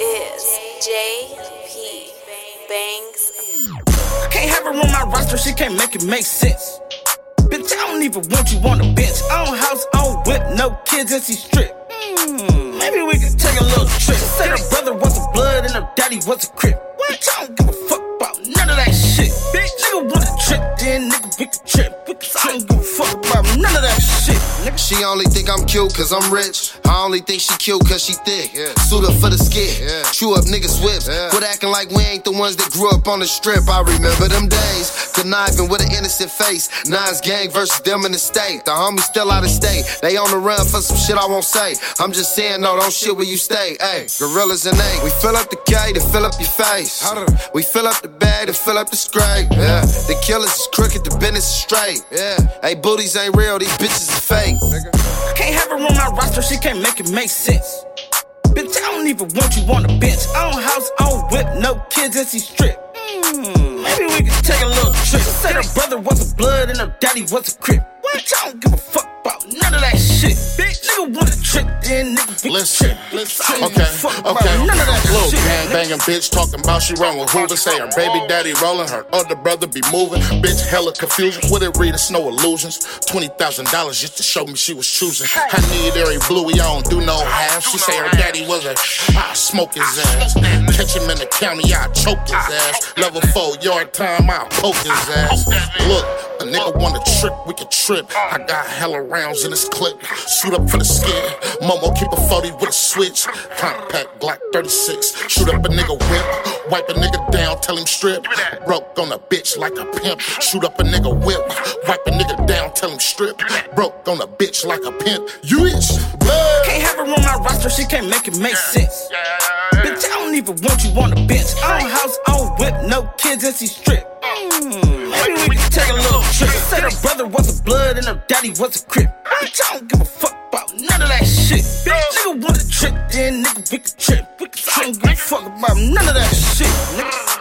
is JP Banks. Can't have her on my roster, she can't make it make sense. Bitch, I don't even want you on the bench. Own house, own whip, no kids, and she strip. Mm, maybe we can take a little trip. Said her brother was a blood and her daddy was a crip. She only think I'm cute cause I'm rich. I only think she cute cause she thick. Suit up for the skit. Chew up niggas whips. Quit acting like we ain't the ones that grew up on the strip. I remember them days. Conniving with an innocent face. Nines gang versus them in the state. The homies still out of state. They on the run for some shit I won't say. I'm just saying, no, don't shit where you stay. Hey, gorillas and eight. We fill up the K to fill up your face. We fill up the bag to fill up the scrape. Yeah. The killers is crooked, the business is straight. Yeah. Hey, booties ain't real, these bitches is fake. Can't have her on my roster, she can't make it make sense. Bitch, I don't even want you on the bench. Own house, own whip, no kids, and she strip. Mm, maybe we can take a little trip. Said her brother was a blood and her daddy was a crip. Bitch, I don't give a fuck about none of that shit. Bitch, nigga want a trip, then nigga Listen, Okay, give a fuck about okay. none of that Little gang banging bitch talking about she wrong with Hoover. Say her baby daddy rolling, her other brother be moving. Bitch, hella confusion. With it read, it's no illusions. Twenty thousand dollars just to show me she was choosing. I need every bluey, I don't do no half. She say her daddy was a, I smoke his ass. Catch him in the county, I choke his ass. Level four yard time, I poke his ass. Look, a nigga wanna trip, we can trip. I got hella rounds in this clip. Shoot up for the skin. Momo keep a 40 with a switch. Compact Glock 36. Shoot up a nigga whip. Wipe a nigga down, tell him strip. Broke on a bitch like a pimp. Shoot up a nigga whip. Wipe a nigga down, tell him strip. Broke on a bitch like a pimp. You itch. Blood. Can't have her on my roster, she can't make it make sense. Bitch, I don't even want you on the bench. I own house, own whip, no kids, and she strip. Mm, maybe we can take a little trip. Said her brother was a blood and her daddy was a crip. Bitch, I don't give a fuck about none of that shit. Bitch, nigga want a trip, then nigga we can trip. Bitch, I don't give a fuck about none of that shit. Nigga.